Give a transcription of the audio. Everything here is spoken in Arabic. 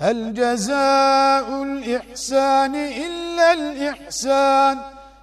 هل جزاء الإحسان إلا الإحسان